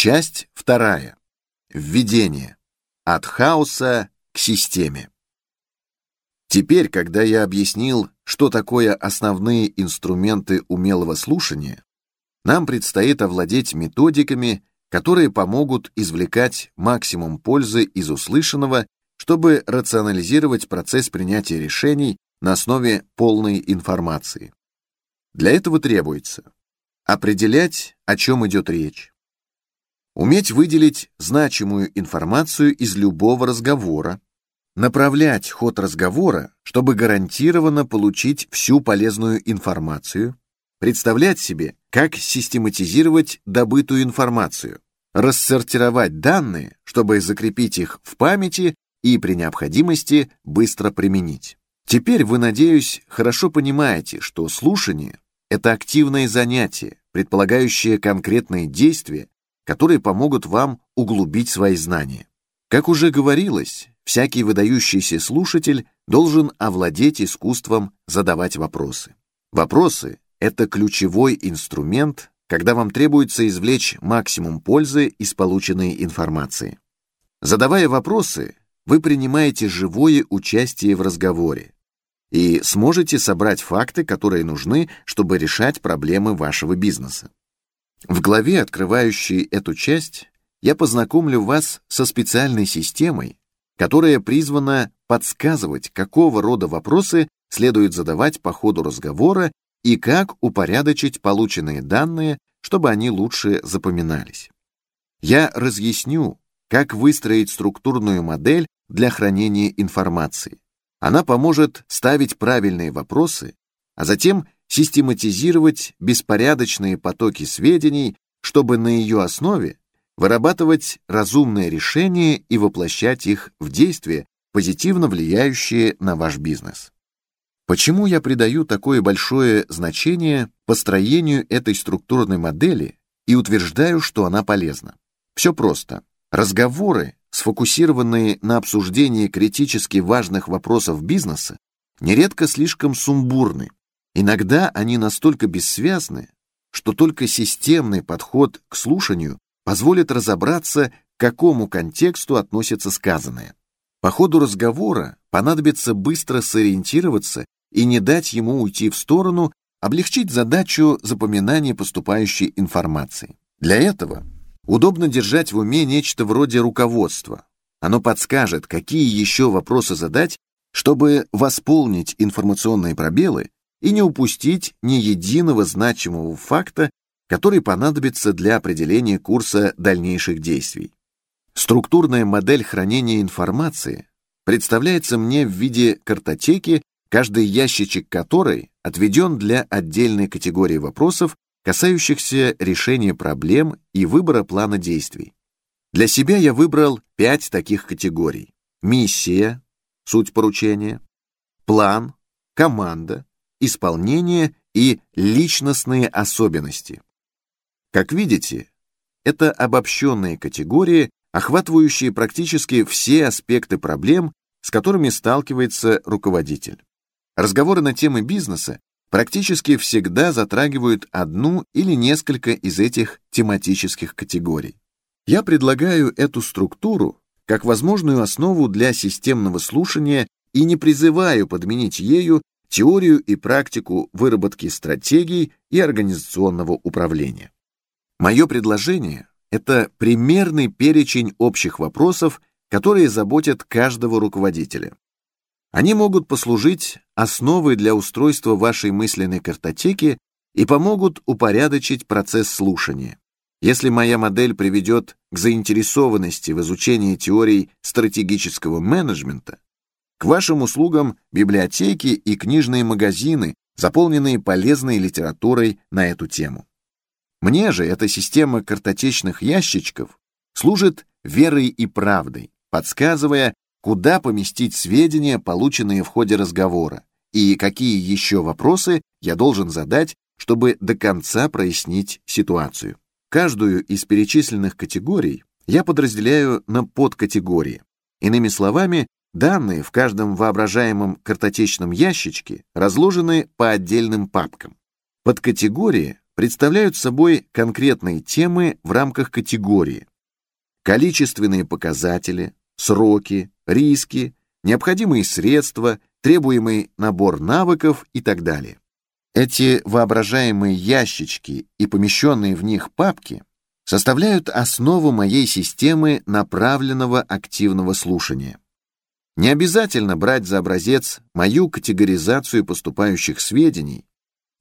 Часть вторая. Введение. От хаоса к системе. Теперь, когда я объяснил, что такое основные инструменты умелого слушания, нам предстоит овладеть методиками, которые помогут извлекать максимум пользы из услышанного, чтобы рационализировать процесс принятия решений на основе полной информации. Для этого требуется определять, о чем идет речь, уметь выделить значимую информацию из любого разговора, направлять ход разговора, чтобы гарантированно получить всю полезную информацию, представлять себе, как систематизировать добытую информацию, рассортировать данные, чтобы закрепить их в памяти и при необходимости быстро применить. Теперь вы, надеюсь, хорошо понимаете, что слушание — это активное занятие, предполагающее конкретные действия, которые помогут вам углубить свои знания. Как уже говорилось, всякий выдающийся слушатель должен овладеть искусством задавать вопросы. Вопросы — это ключевой инструмент, когда вам требуется извлечь максимум пользы из полученной информации. Задавая вопросы, вы принимаете живое участие в разговоре и сможете собрать факты, которые нужны, чтобы решать проблемы вашего бизнеса. В главе, открывающей эту часть, я познакомлю вас со специальной системой, которая призвана подсказывать, какого рода вопросы следует задавать по ходу разговора и как упорядочить полученные данные, чтобы они лучше запоминались. Я разъясню, как выстроить структурную модель для хранения информации. Она поможет ставить правильные вопросы, а затем систематизировать беспорядочные потоки сведений, чтобы на ее основе вырабатывать разумные решения и воплощать их в действие, позитивно влияющие на ваш бизнес. Почему я придаю такое большое значение построению этой структурной модели и утверждаю, что она полезна? Все просто. Разговоры, сфокусированные на обсуждении критически важных вопросов бизнеса, нередко слишком сумбурны. Иногда они настолько бессвязны, что только системный подход к слушанию позволит разобраться, к какому контексту относится сказанное. По ходу разговора понадобится быстро сориентироваться и не дать ему уйти в сторону, облегчить задачу запоминания поступающей информации. Для этого удобно держать в уме нечто вроде руководства. Оно подскажет, какие еще вопросы задать, чтобы восполнить информационные пробелы и не упустить ни единого значимого факта который понадобится для определения курса дальнейших действий. Структурная модель хранения информации представляется мне в виде картотеки, каждый ящичек которой отведен для отдельной категории вопросов, касающихся решения проблем и выбора плана действий. Для себя я выбрал пять таких категорий. Миссия, суть поручения, план, команда, исполнение и личностные особенности. Как видите, это обобщенные категории, охватывающие практически все аспекты проблем, с которыми сталкивается руководитель. Разговоры на темы бизнеса практически всегда затрагивают одну или несколько из этих тематических категорий. Я предлагаю эту структуру как возможную основу для системного слушания и не призываю подменить ею теорию и практику выработки стратегий и организационного управления. Мое предложение — это примерный перечень общих вопросов, которые заботят каждого руководителя. Они могут послужить основой для устройства вашей мысленной картотеки и помогут упорядочить процесс слушания. Если моя модель приведет к заинтересованности в изучении теорий стратегического менеджмента, к вашим услугам библиотеки и книжные магазины, заполненные полезной литературой на эту тему. Мне же эта система картотечных ящичков служит верой и правдой, подсказывая, куда поместить сведения, полученные в ходе разговора, и какие еще вопросы я должен задать, чтобы до конца прояснить ситуацию. Каждую из перечисленных категорий я подразделяю на подкатегории. Иными словами, данные в каждом воображаемом картотечном ящичке разложены по отдельным папкам. Подкатегории представляют собой конкретные темы в рамках категории. Количественные показатели, сроки, риски, необходимые средства, требуемый набор навыков и так далее. Эти воображаемые ящички и помещенные в них папки составляют основу моей системы направленного активного слушания. Не обязательно брать за образец мою категоризацию поступающих сведений,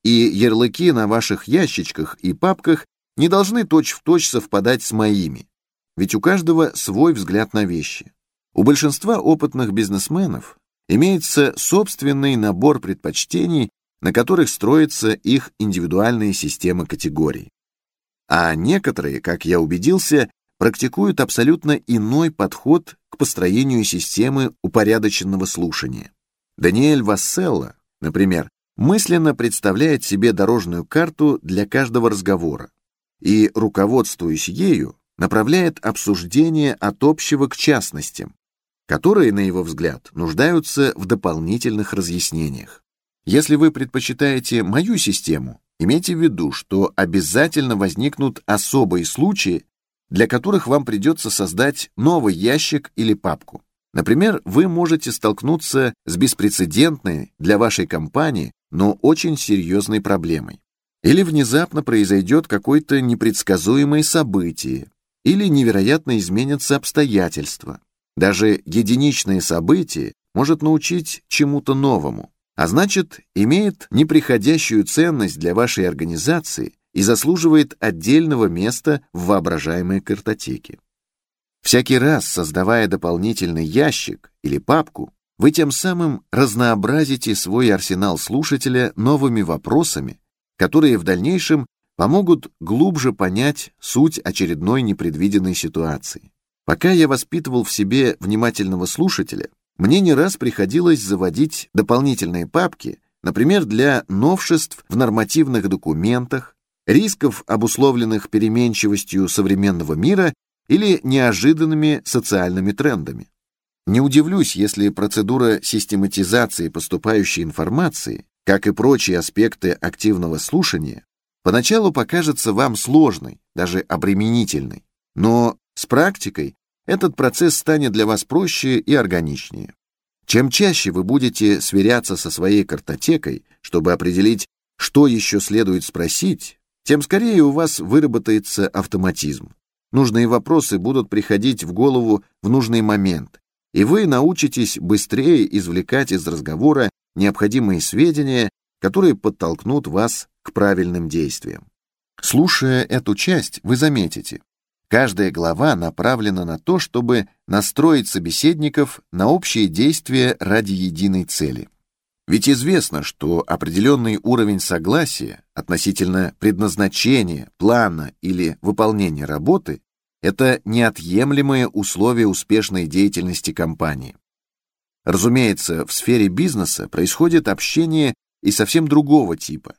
и ярлыки на ваших ящичках и папках не должны точь-в-точь точь совпадать с моими, ведь у каждого свой взгляд на вещи. У большинства опытных бизнесменов имеется собственный набор предпочтений, на которых строятся их индивидуальные системы категорий. А некоторые, как я убедился, практикуют абсолютно иной подход к построению системы упорядоченного слушания. Даниэль Васселла, например, мысленно представляет себе дорожную карту для каждого разговора и, руководствуясь ею, направляет обсуждение от общего к частностям, которые, на его взгляд, нуждаются в дополнительных разъяснениях. Если вы предпочитаете мою систему, имейте в виду, что обязательно возникнут особые случаи, для которых вам придется создать новый ящик или папку. Например, вы можете столкнуться с беспрецедентной для вашей компании, но очень серьезной проблемой. Или внезапно произойдет какое-то непредсказуемое событие, или невероятно изменятся обстоятельства. Даже единичное событие может научить чему-то новому, а значит, имеет неприходящую ценность для вашей организации и заслуживает отдельного места в воображаемой картотеке. Всякий раз, создавая дополнительный ящик или папку, вы тем самым разнообразите свой арсенал слушателя новыми вопросами, которые в дальнейшем помогут глубже понять суть очередной непредвиденной ситуации. Пока я воспитывал в себе внимательного слушателя, мне не раз приходилось заводить дополнительные папки, например, для новшеств в нормативных документах, рисков, обусловленных переменчивостью современного мира или неожиданными социальными трендами. Не удивлюсь, если процедура систематизации поступающей информации, как и прочие аспекты активного слушания, поначалу покажется вам сложной, даже обременительной. Но с практикой этот процесс станет для вас проще и органичнее. Чем чаще вы будете сверяться со своей картотекой, чтобы определить, что еще следует спросить, тем скорее у вас выработается автоматизм. Нужные вопросы будут приходить в голову в нужный момент, и вы научитесь быстрее извлекать из разговора необходимые сведения, которые подтолкнут вас к правильным действиям. Слушая эту часть, вы заметите, Каждая глава направлена на то, чтобы настроить собеседников на общие действия ради единой цели. Ведь известно, что определенный уровень согласия относительно предназначения, плана или выполнения работы – это неотъемлемое условие успешной деятельности компании. Разумеется, в сфере бизнеса происходит общение и совсем другого типа.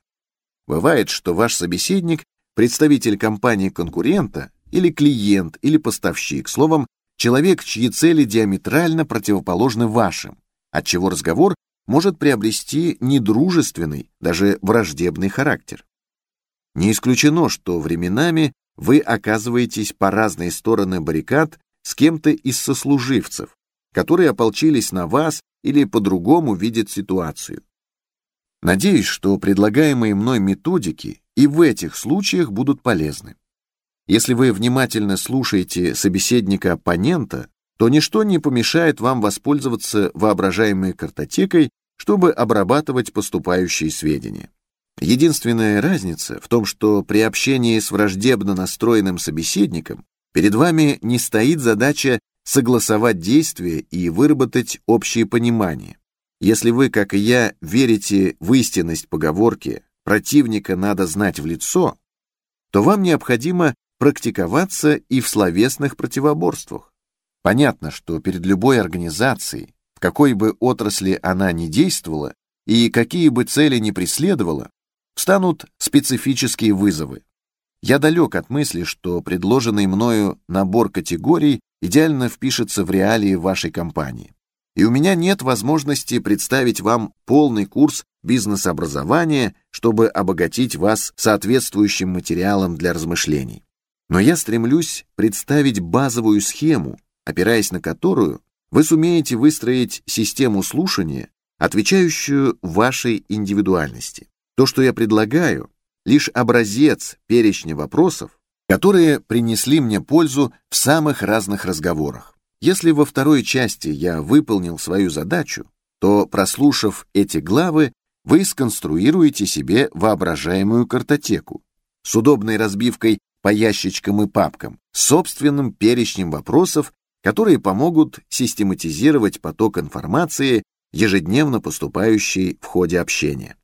Бывает, что ваш собеседник – представитель компании-конкурента или клиент, или поставщик, словом, человек, чьи цели диаметрально противоположны вашим, отчего разговор может приобрести недружественный, даже враждебный характер. Не исключено, что временами вы оказываетесь по разные стороны баррикад с кем-то из сослуживцев, которые ополчились на вас или по-другому видят ситуацию. Надеюсь, что предлагаемые мной методики и в этих случаях будут полезны. Если вы внимательно слушаете собеседника оппонента, то ничто не помешает вам воспользоваться воображаемой картотекой, чтобы обрабатывать поступающие сведения. Единственная разница в том, что при общении с враждебно настроенным собеседником перед вами не стоит задача согласовать действия и выработать общее понимание. Если вы, как и я, верите в истинность поговорки «противника надо знать в лицо», то вам необходимо практиковаться и в словесных противоборствах. Понятно, что перед любой организацией, в какой бы отрасли она ни действовала и какие бы цели ни преследовала, встанут специфические вызовы. Я далек от мысли, что предложенный мною набор категорий идеально впишется в реалии вашей компании. и у меня нет возможности представить вам полный курс бизнес-образования, чтобы обогатить вас соответствующим материалом для размышлений. Но я стремлюсь представить базовую схему, опираясь на которую вы сумеете выстроить систему слушания, отвечающую вашей индивидуальности. То, что я предлагаю, лишь образец перечня вопросов, которые принесли мне пользу в самых разных разговорах. Если во второй части я выполнил свою задачу, то, прослушав эти главы, вы сконструируете себе воображаемую картотеку с удобной разбивкой по ящичкам и папкам, собственным перечнем вопросов, которые помогут систематизировать поток информации, ежедневно поступающий в ходе общения.